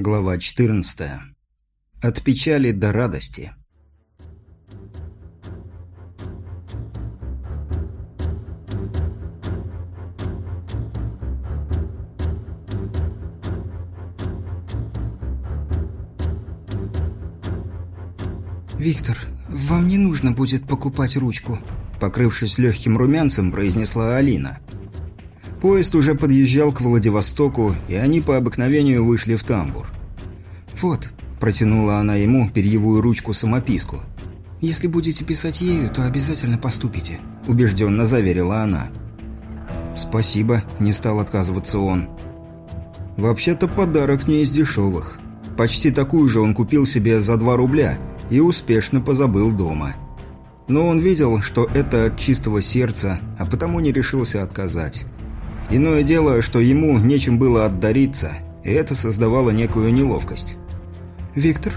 Глава 14. От печали до радости. «Виктор, вам не нужно будет покупать ручку», покрывшись легким румянцем, произнесла Алина. Поезд уже подъезжал к Владивостоку, и они по обыкновению вышли в тамбур. «Вот», – протянула она ему перьевую ручку-самописку. «Если будете писать ею, то обязательно поступите», – убежденно заверила она. «Спасибо», – не стал отказываться он. «Вообще-то подарок не из дешевых. Почти такую же он купил себе за 2 рубля и успешно позабыл дома. Но он видел, что это от чистого сердца, а потому не решился отказать». Иное дело, что ему нечем было отдариться, и это создавало некую неловкость. «Виктор,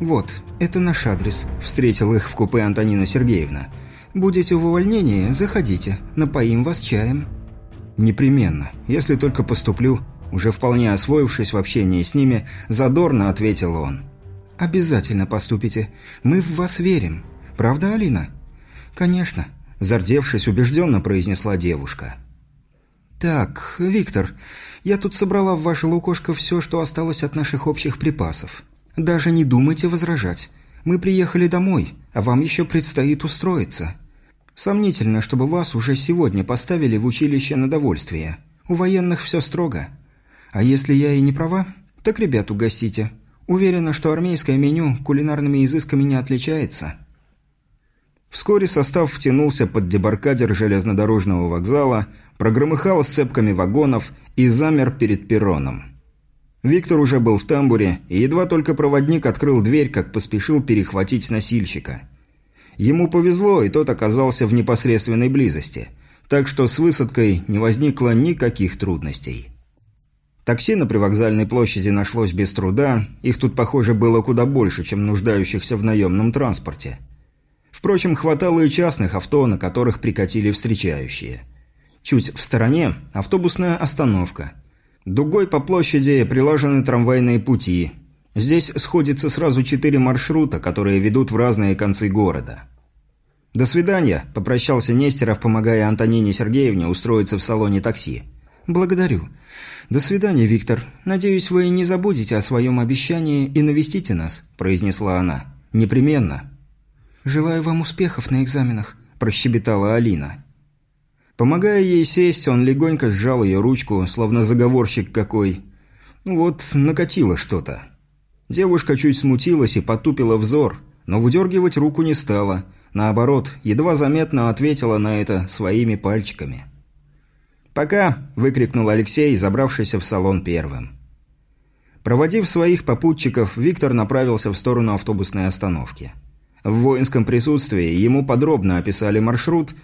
вот, это наш адрес», – встретил их в купе Антонина Сергеевна. «Будете в увольнении, заходите, напоим вас чаем». «Непременно, если только поступлю», уже вполне освоившись в общении с ними, задорно ответил он. «Обязательно поступите. Мы в вас верим. Правда, Алина?» «Конечно», – зардевшись, убежденно произнесла девушка. «Так, Виктор, я тут собрала в ваше лукошко все, что осталось от наших общих припасов. Даже не думайте возражать. Мы приехали домой, а вам еще предстоит устроиться. Сомнительно, чтобы вас уже сегодня поставили в училище на довольствие. У военных все строго. А если я и не права, так ребят угостите. Уверена, что армейское меню кулинарными изысками не отличается». Вскоре состав втянулся под дебаркадер железнодорожного вокзала, прогромыхал сцепками вагонов и замер перед перроном. Виктор уже был в тамбуре, и едва только проводник открыл дверь, как поспешил перехватить носильщика. Ему повезло, и тот оказался в непосредственной близости, так что с высадкой не возникло никаких трудностей. Такси на привокзальной площади нашлось без труда, их тут, похоже, было куда больше, чем нуждающихся в наемном транспорте – Впрочем, хватало и частных авто, на которых прикатили встречающие. Чуть в стороне – автобусная остановка. Дугой по площади прилажены трамвайные пути. Здесь сходятся сразу четыре маршрута, которые ведут в разные концы города. «До свидания», – попрощался Нестеров, помогая Антонине Сергеевне устроиться в салоне такси. «Благодарю. До свидания, Виктор. Надеюсь, вы не забудете о своем обещании и навестите нас», – произнесла она. «Непременно». «Желаю вам успехов на экзаменах», – прощебетала Алина. Помогая ей сесть, он легонько сжал ее ручку, словно заговорщик какой. Ну вот, накатило что-то. Девушка чуть смутилась и потупила взор, но выдергивать руку не стала. Наоборот, едва заметно ответила на это своими пальчиками. «Пока!» – выкрикнул Алексей, забравшийся в салон первым. Проводив своих попутчиков, Виктор направился в сторону автобусной остановки. В воинском присутствии ему подробно описали маршрут,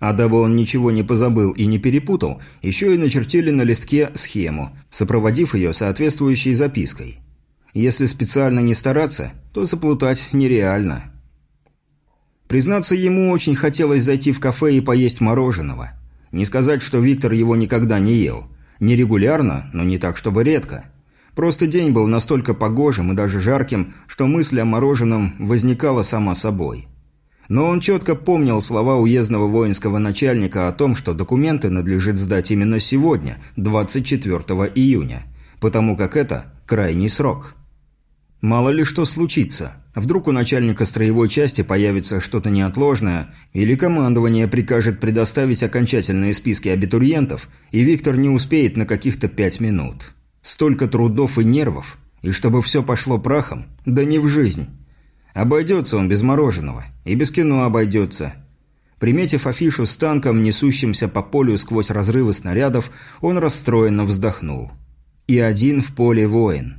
а дабы он ничего не позабыл и не перепутал, еще и начертили на листке схему, сопроводив ее соответствующей запиской. Если специально не стараться, то заплутать нереально. Признаться, ему очень хотелось зайти в кафе и поесть мороженого. Не сказать, что Виктор его никогда не ел. Нерегулярно, но не так, чтобы редко. Просто день был настолько погожим и даже жарким, что мысль о мороженом возникала сама собой. Но он четко помнил слова уездного воинского начальника о том, что документы надлежит сдать именно сегодня, 24 июня, потому как это крайний срок. Мало ли что случится. Вдруг у начальника строевой части появится что-то неотложное, или командование прикажет предоставить окончательные списки абитуриентов, и Виктор не успеет на каких-то пять минут. Столько трудов и нервов, и чтобы все пошло прахом, да не в жизнь. Обойдется он без мороженого, и без кино обойдется. Приметив афишу с танком, несущимся по полю сквозь разрывы снарядов, он расстроенно вздохнул. И один в поле воин.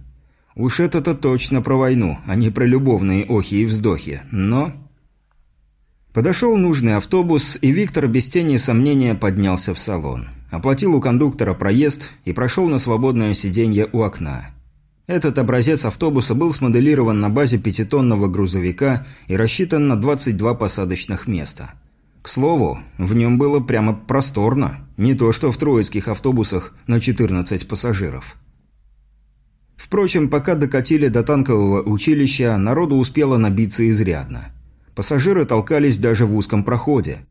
Уж это-то точно про войну, а не про любовные охи и вздохи. Но... Подошел нужный автобус, и Виктор без тени сомнения поднялся в салон оплатил у кондуктора проезд и прошел на свободное сиденье у окна. Этот образец автобуса был смоделирован на базе пятитонного грузовика и рассчитан на 22 посадочных места. К слову, в нем было прямо просторно, не то что в троицких автобусах на 14 пассажиров. Впрочем, пока докатили до танкового училища, народу успело набиться изрядно. Пассажиры толкались даже в узком проходе.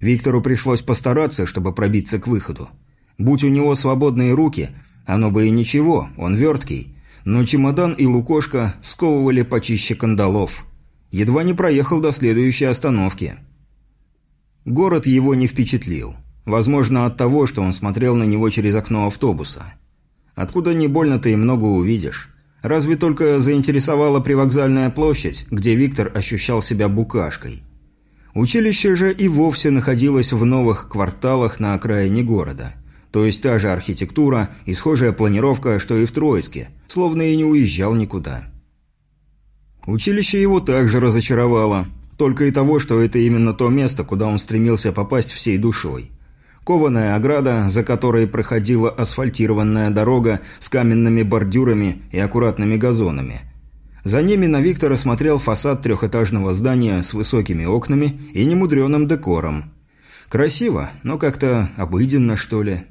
Виктору пришлось постараться, чтобы пробиться к выходу. Будь у него свободные руки, оно бы и ничего, он верткий. Но чемодан и лукошка сковывали почище кандалов. Едва не проехал до следующей остановки. Город его не впечатлил. Возможно, от того, что он смотрел на него через окно автобуса. Откуда не больно-то и много увидишь. Разве только заинтересовала привокзальная площадь, где Виктор ощущал себя букашкой. Училище же и вовсе находилось в новых кварталах на окраине города. То есть та же архитектура и схожая планировка, что и в Троицке, словно и не уезжал никуда. Училище его также разочаровало, только и того, что это именно то место, куда он стремился попасть всей душой. Кованая ограда, за которой проходила асфальтированная дорога с каменными бордюрами и аккуратными газонами. За ними на Виктора смотрел фасад трехэтажного здания с высокими окнами и немудреным декором. Красиво, но как-то обыденно, что ли.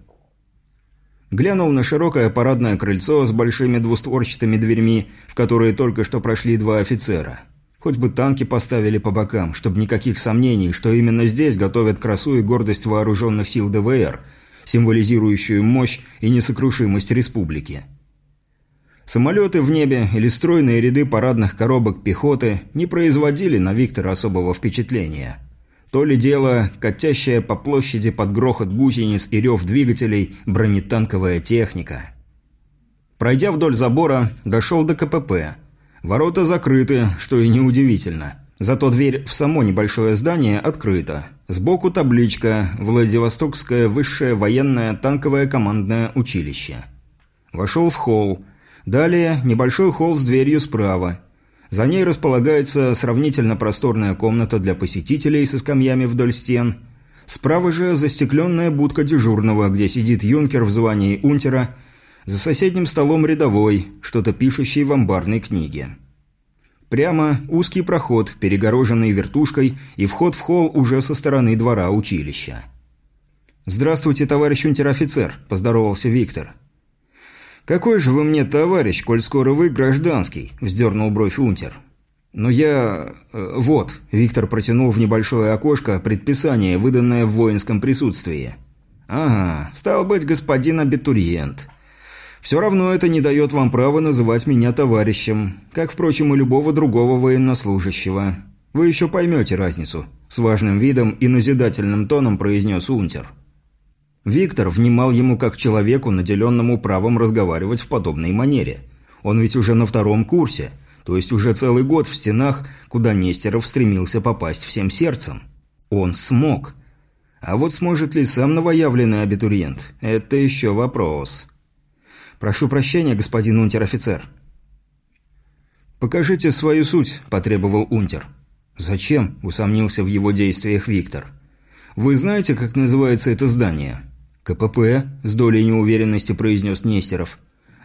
Глянул на широкое парадное крыльцо с большими двустворчатыми дверьми, в которые только что прошли два офицера – Хоть бы танки поставили по бокам, чтобы никаких сомнений, что именно здесь готовят красу и гордость вооруженных сил ДВР, символизирующую мощь и несокрушимость республики. Самолеты в небе или стройные ряды парадных коробок пехоты не производили на Виктора особого впечатления. То ли дело, катящая по площади под грохот гусениц и рев двигателей бронетанковая техника. Пройдя вдоль забора, дошел до КПП – Ворота закрыты, что и неудивительно. Зато дверь в само небольшое здание открыта. Сбоку табличка «Владивостокское высшее военное танковое командное училище». Вошел в холл. Далее небольшой холл с дверью справа. За ней располагается сравнительно просторная комната для посетителей со скамьями вдоль стен. Справа же застекленная будка дежурного, где сидит юнкер в звании унтера – за соседним столом рядовой, что-то пишущий в амбарной книге. Прямо узкий проход, перегороженный вертушкой, и вход в холл уже со стороны двора училища. «Здравствуйте, товарищ унтер-офицер», – поздоровался Виктор. «Какой же вы мне товарищ, коль скоро вы гражданский?» – вздернул бровь унтер. «Но я... Э, вот», – Виктор протянул в небольшое окошко предписание, выданное в воинском присутствии. «Ага, стал быть, господин абитуриент. Все равно это не дает вам права называть меня товарищем, как, впрочем, и любого другого военнослужащего. Вы еще поймете разницу», – с важным видом и назидательным тоном произнес Унтер. Виктор внимал ему как человеку, наделенному правом разговаривать в подобной манере. Он ведь уже на втором курсе, то есть уже целый год в стенах, куда Нестеров стремился попасть всем сердцем. Он смог. А вот сможет ли сам новоявленный абитуриент – это еще вопрос. «Прошу прощения, господин унтер-офицер». «Покажите свою суть», – потребовал унтер. «Зачем?» – усомнился в его действиях Виктор. «Вы знаете, как называется это здание?» «КПП», – с долей неуверенности произнес Нестеров.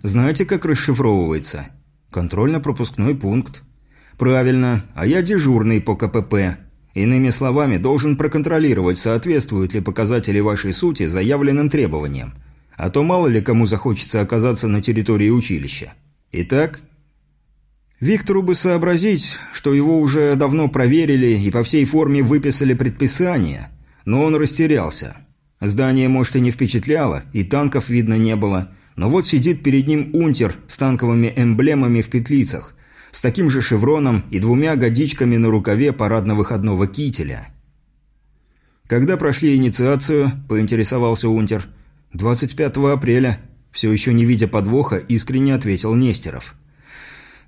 «Знаете, как расшифровывается?» «Контрольно-пропускной пункт». «Правильно, а я дежурный по КПП. Иными словами, должен проконтролировать, соответствуют ли показатели вашей сути заявленным требованиям. А то мало ли кому захочется оказаться на территории училища. Итак, Виктору бы сообразить, что его уже давно проверили и по всей форме выписали предписание, но он растерялся. Здание, может, и не впечатляло, и танков видно не было, но вот сидит перед ним унтер с танковыми эмблемами в петлицах, с таким же шевроном и двумя годичками на рукаве парадно-выходного кителя. «Когда прошли инициацию?» – поинтересовался унтер. 25 апреля, все еще не видя подвоха, искренне ответил Нестеров.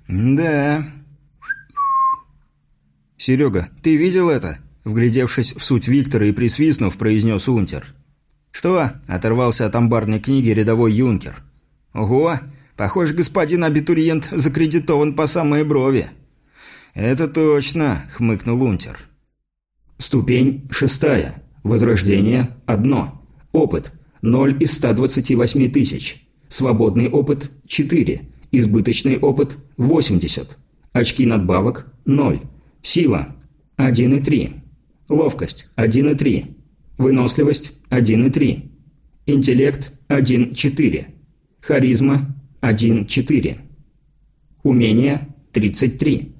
«Да...» «Серега, ты видел это?» Вглядевшись в суть Виктора и присвистнув, произнес Унтер. «Что?» – оторвался от амбарной книги рядовой юнкер. «Ого! Похоже, господин абитуриент закредитован по самые брови». «Это точно!» – хмыкнул Унтер. Ступень шестая. Возрождение – одно. Опыт 0 из 128 тысяч. Свободный опыт – 4. Избыточный опыт – 80. Очки надбавок – 0. Сила – 1,3. Ловкость – 1,3. Выносливость – 1,3. Интеллект – 1,4. Харизма – 1,4. Умение 33.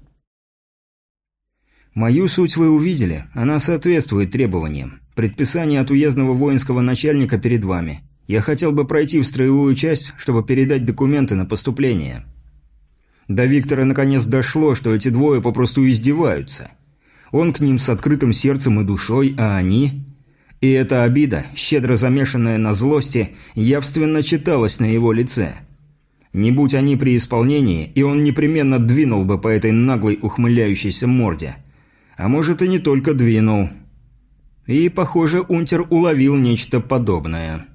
Мою суть вы увидели. Она соответствует требованиям. Предписание от уездного воинского начальника перед вами. Я хотел бы пройти в строевую часть, чтобы передать документы на поступление. До Виктора наконец дошло, что эти двое попросту издеваются. Он к ним с открытым сердцем и душой, а они... И эта обида, щедро замешанная на злости, явственно читалась на его лице. Не будь они при исполнении, и он непременно двинул бы по этой наглой ухмыляющейся морде. А может и не только двинул. И, похоже, Унтер уловил нечто подобное.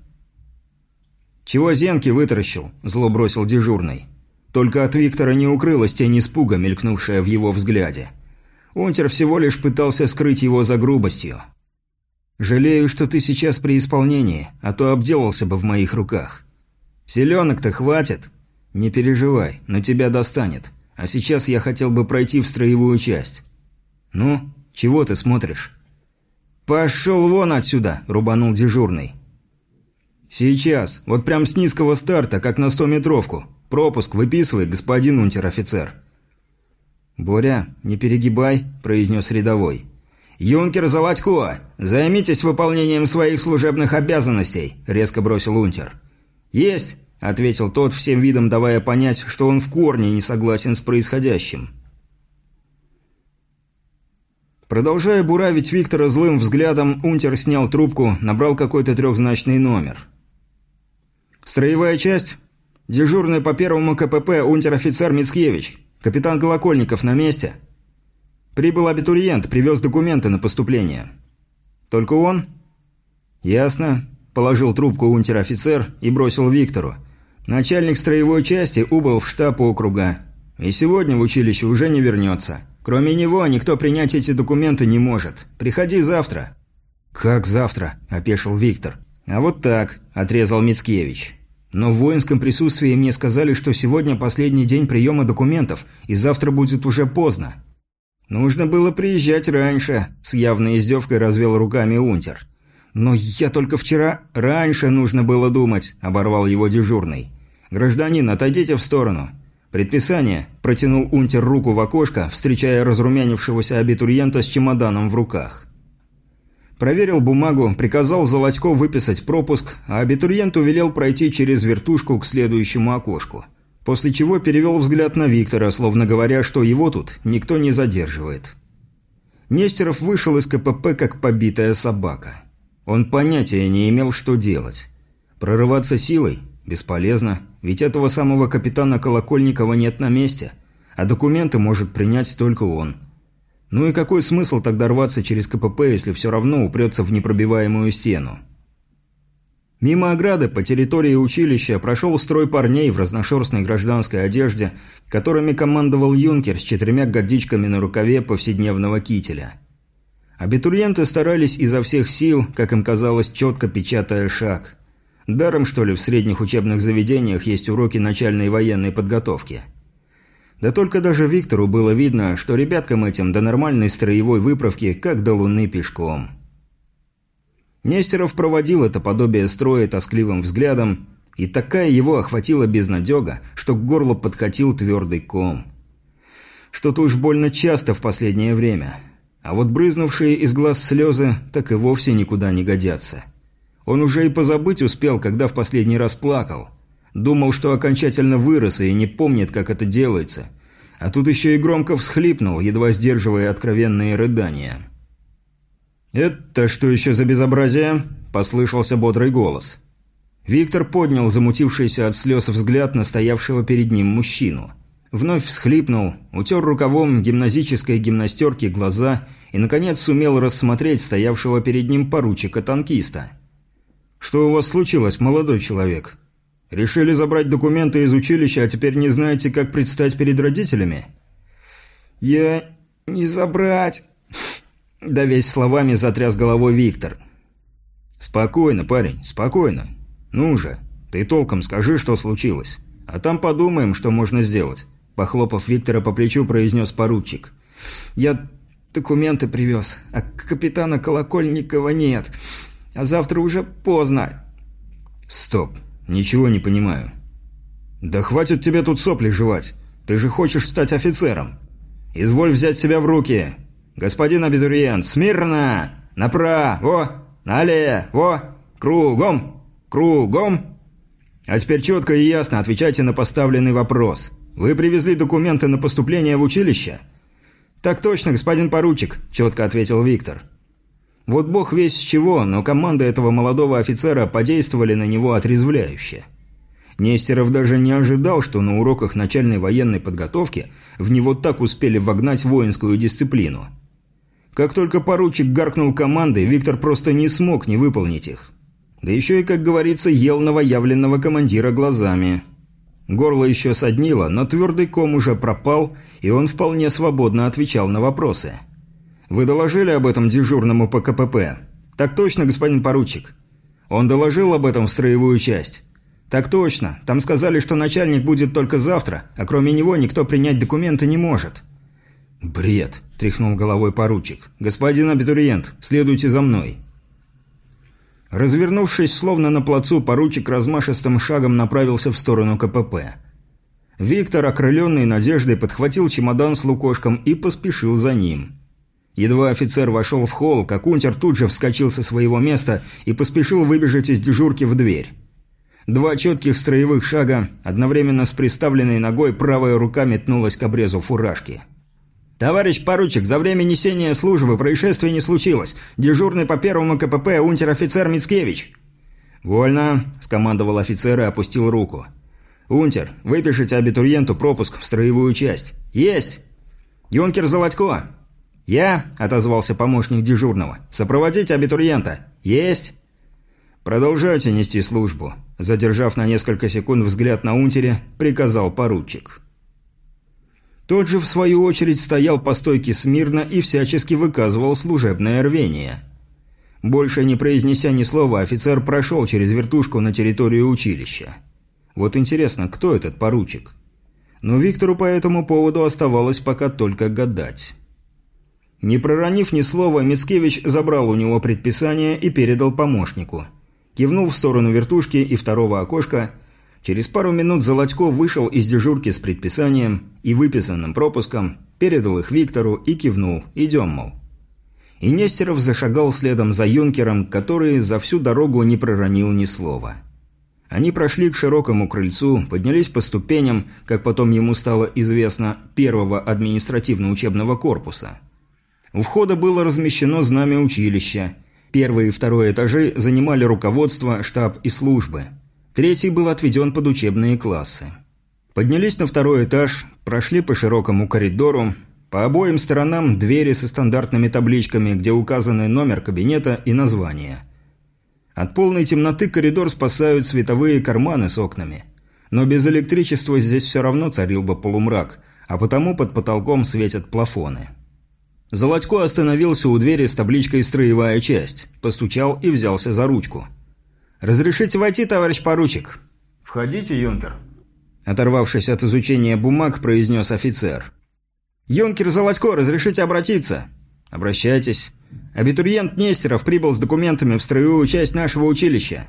«Чего зенки вытаращил?» – зло бросил дежурный. Только от Виктора не укрылась тень испуга, мелькнувшая в его взгляде. Унтер всего лишь пытался скрыть его за грубостью. «Жалею, что ты сейчас при исполнении, а то обделался бы в моих руках. Селенок-то хватит. Не переживай, на тебя достанет. А сейчас я хотел бы пройти в строевую часть. Ну, чего ты смотришь?» «Пошел вон отсюда!» – рубанул дежурный. «Сейчас, вот прям с низкого старта, как на стометровку. Пропуск выписывай, господин унтер-офицер». «Боря, не перегибай», – произнес рядовой. «Юнкер Золотко, займитесь выполнением своих служебных обязанностей», – резко бросил унтер. «Есть», – ответил тот, всем видом давая понять, что он в корне не согласен с происходящим. Продолжая буравить Виктора злым взглядом, унтер снял трубку, набрал какой-то трехзначный номер. «Строевая часть?» «Дежурный по первому КПП унтер-офицер Мицкевич. Капитан Колокольников на месте?» «Прибыл абитуриент, привез документы на поступление». «Только он?» «Ясно», – положил трубку унтер-офицер и бросил Виктору. «Начальник строевой части убыл в штаб округа. И сегодня в училище уже не вернется. Кроме него никто принять эти документы не может. Приходи завтра». «Как завтра?» – опешил Виктор. «А вот так», – отрезал Мицкевич. Но в воинском присутствии мне сказали, что сегодня последний день приема документов, и завтра будет уже поздно. Нужно было приезжать раньше, с явной издевкой развел руками Унтер. Но я только вчера... Раньше нужно было думать, оборвал его дежурный. Гражданин, отойдите в сторону. Предписание. Протянул Унтер руку в окошко, встречая разрумянившегося абитуриента с чемоданом в руках. Проверил бумагу, приказал Золотько выписать пропуск, а абитуриенту велел пройти через вертушку к следующему окошку. После чего перевел взгляд на Виктора, словно говоря, что его тут никто не задерживает. Нестеров вышел из КПП как побитая собака. Он понятия не имел, что делать. Прорываться силой? Бесполезно, ведь этого самого капитана Колокольникова нет на месте, а документы может принять только он – ну и какой смысл тогда рваться через КПП, если все равно упрется в непробиваемую стену? Мимо ограды по территории училища прошел строй парней в разношерстной гражданской одежде, которыми командовал юнкер с четырьмя годичками на рукаве повседневного кителя. Абитуриенты старались изо всех сил, как им казалось, четко печатая шаг. Даром, что ли, в средних учебных заведениях есть уроки начальной военной подготовки – да только даже Виктору было видно, что ребяткам этим до нормальной строевой выправки, как до луны пешком. Нестеров проводил это подобие строя тоскливым взглядом, и такая его охватила безнадега, что к горлу подкатил твердый ком. Что-то уж больно часто в последнее время. А вот брызнувшие из глаз слезы так и вовсе никуда не годятся. Он уже и позабыть успел, когда в последний раз плакал – Думал, что окончательно вырос и не помнит, как это делается. А тут еще и громко всхлипнул, едва сдерживая откровенные рыдания. «Это что еще за безобразие?» – послышался бодрый голос. Виктор поднял замутившийся от слез взгляд на стоявшего перед ним мужчину. Вновь всхлипнул, утер рукавом гимназической гимнастерки глаза и, наконец, сумел рассмотреть стоявшего перед ним поручика-танкиста. «Что у вас случилось, молодой человек?» Решили забрать документы из училища, а теперь не знаете, как предстать перед родителями? Я не забрать. Да весь словами затряс головой Виктор. Спокойно, парень, спокойно. Ну же, ты толком скажи, что случилось. А там подумаем, что можно сделать. Похлопав Виктора по плечу, произнес поручик. Я документы привез, а капитана Колокольникова нет. А завтра уже поздно. Стоп. «Ничего не понимаю». «Да хватит тебе тут сопли жевать. Ты же хочешь стать офицером. Изволь взять себя в руки. Господин абитуриент, смирно! Направо! Налево! Кругом! Кругом!» «А теперь четко и ясно отвечайте на поставленный вопрос. Вы привезли документы на поступление в училище?» «Так точно, господин поручик», – четко ответил Виктор. Вот бог весь с чего, но команда этого молодого офицера подействовали на него отрезвляюще. Нестеров даже не ожидал, что на уроках начальной военной подготовки в него так успели вогнать воинскую дисциплину. Как только поручик гаркнул команды, Виктор просто не смог не выполнить их. Да еще и, как говорится, ел новоявленного командира глазами. Горло еще соднило, но твердый ком уже пропал, и он вполне свободно отвечал на вопросы. «Вы доложили об этом дежурному по КПП?» «Так точно, господин поручик». «Он доложил об этом в строевую часть?» «Так точно. Там сказали, что начальник будет только завтра, а кроме него никто принять документы не может». «Бред», – тряхнул головой поручик. «Господин абитуриент, следуйте за мной». Развернувшись, словно на плацу, поручик размашистым шагом направился в сторону КПП. Виктор, окрыленный надеждой, подхватил чемодан с лукошком и поспешил за ним. Едва офицер вошел в холл, как унтер тут же вскочил со своего места и поспешил выбежать из дежурки в дверь. Два четких строевых шага, одновременно с приставленной ногой правая рука метнулась к обрезу фуражки. «Товарищ поручик, за время несения службы происшествия не случилось. Дежурный по первому КПП унтер-офицер Мицкевич». «Вольно», – скомандовал офицер и опустил руку. «Унтер, выпишите абитуриенту пропуск в строевую часть». «Есть!» «Юнкер Золотко!» «Я», – отозвался помощник дежурного. «Сопроводите абитуриента». «Есть!» «Продолжайте нести службу», – задержав на несколько секунд взгляд на унтере, приказал поручик. Тот же, в свою очередь, стоял по стойке смирно и всячески выказывал служебное рвение. Больше не произнеся ни слова, офицер прошел через вертушку на территорию училища. Вот интересно, кто этот поручик? Но Виктору по этому поводу оставалось пока только гадать. Не проронив ни слова, Мицкевич забрал у него предписание и передал помощнику. Кивнул в сторону вертушки и второго окошка – Через пару минут Золотько вышел из дежурки с предписанием и выписанным пропуском, передал их Виктору и кивнул «идем, мол». И Нестеров зашагал следом за юнкером, который за всю дорогу не проронил ни слова. Они прошли к широкому крыльцу, поднялись по ступеням, как потом ему стало известно, первого административно-учебного корпуса. У входа было размещено знамя училища. Первый и второй этажи занимали руководство, штаб и службы – Третий был отведен под учебные классы. Поднялись на второй этаж, прошли по широкому коридору. По обоим сторонам двери со стандартными табличками, где указаны номер кабинета и название. От полной темноты коридор спасают световые карманы с окнами. Но без электричества здесь все равно царил бы полумрак, а потому под потолком светят плафоны. Золотько остановился у двери с табличкой «Строевая часть», постучал и взялся за ручку – «Разрешите войти, товарищ поручик?» «Входите, юнкер», – оторвавшись от изучения бумаг, произнес офицер. «Юнкер Золотко, разрешите обратиться?» «Обращайтесь. Абитуриент Нестеров прибыл с документами в строевую часть нашего училища».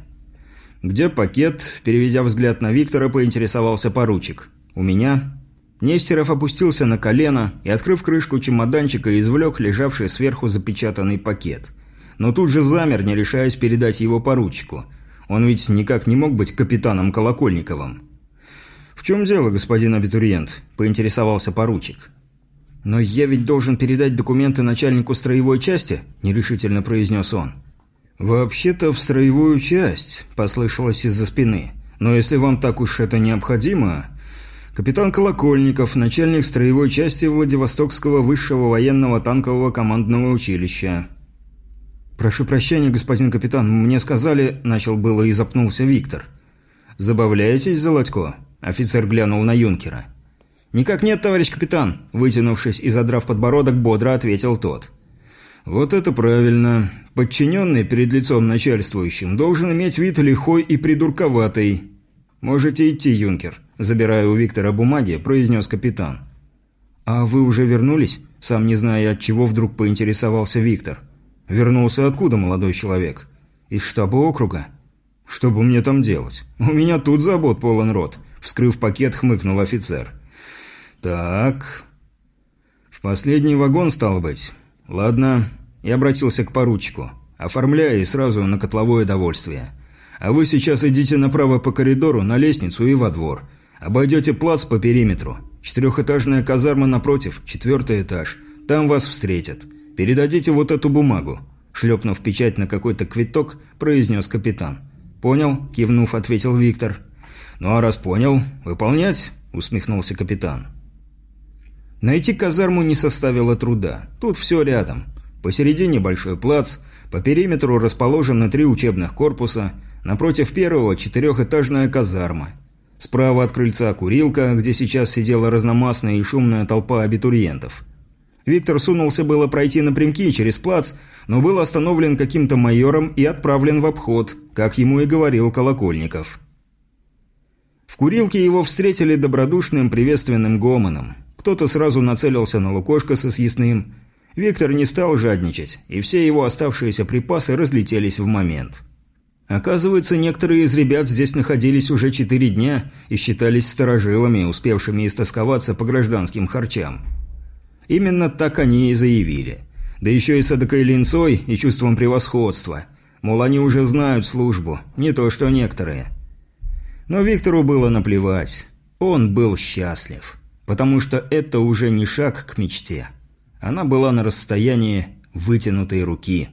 «Где пакет?» – переведя взгляд на Виктора, поинтересовался поручик. «У меня?» Нестеров опустился на колено и, открыв крышку чемоданчика, извлек лежавший сверху запечатанный пакет. Но тут же замер, не решаясь передать его поручику – он ведь никак не мог быть капитаном Колокольниковым. «В чем дело, господин абитуриент?» – поинтересовался поручик. «Но я ведь должен передать документы начальнику строевой части?» – нерешительно произнес он. «Вообще-то в строевую часть», – послышалось из-за спины. «Но если вам так уж это необходимо...» Капитан Колокольников, начальник строевой части Владивостокского высшего военного танкового командного училища. «Прошу прощения, господин капитан, мне сказали...» – начал было и запнулся Виктор. «Забавляетесь, Золотко?» – офицер глянул на юнкера. «Никак нет, товарищ капитан», – вытянувшись и задрав подбородок, бодро ответил тот. «Вот это правильно. Подчиненный перед лицом начальствующим должен иметь вид лихой и придурковатый. Можете идти, юнкер», – забирая у Виктора бумаги, произнес капитан. «А вы уже вернулись?» – сам не зная от чего вдруг поинтересовался Виктор. – «Вернулся откуда, молодой человек?» «Из штаба округа?» «Что бы мне там делать? У меня тут забот полон рот», – вскрыв пакет, хмыкнул офицер. «Так...» «В последний вагон, стало быть. Ладно». Я обратился к поручику. «Оформляй и сразу на котловое довольствие. А вы сейчас идите направо по коридору, на лестницу и во двор. Обойдете плац по периметру. Четырехэтажная казарма напротив, четвертый этаж. Там вас встретят. Передадите вот эту бумагу». Шлепнув печать на какой-то квиток, произнес капитан. «Понял», – кивнув, ответил Виктор. «Ну а раз понял, выполнять?» – усмехнулся капитан. Найти казарму не составило труда. Тут все рядом. Посередине большой плац, по периметру расположены три учебных корпуса, напротив первого четырехэтажная казарма. Справа от крыльца курилка, где сейчас сидела разномастная и шумная толпа абитуриентов. Виктор сунулся было пройти напрямки через плац, но был остановлен каким-то майором и отправлен в обход, как ему и говорил Колокольников. В курилке его встретили добродушным приветственным гомоном. Кто-то сразу нацелился на лукошко со съестным. Виктор не стал жадничать, и все его оставшиеся припасы разлетелись в момент. Оказывается, некоторые из ребят здесь находились уже четыре дня и считались старожилами, успевшими истосковаться по гражданским харчам. Именно так они и заявили. Да еще и с эдакой линцой и чувством превосходства. Мол, они уже знают службу, не то что некоторые. Но Виктору было наплевать. Он был счастлив потому что это уже не шаг к мечте. Она была на расстоянии вытянутой руки.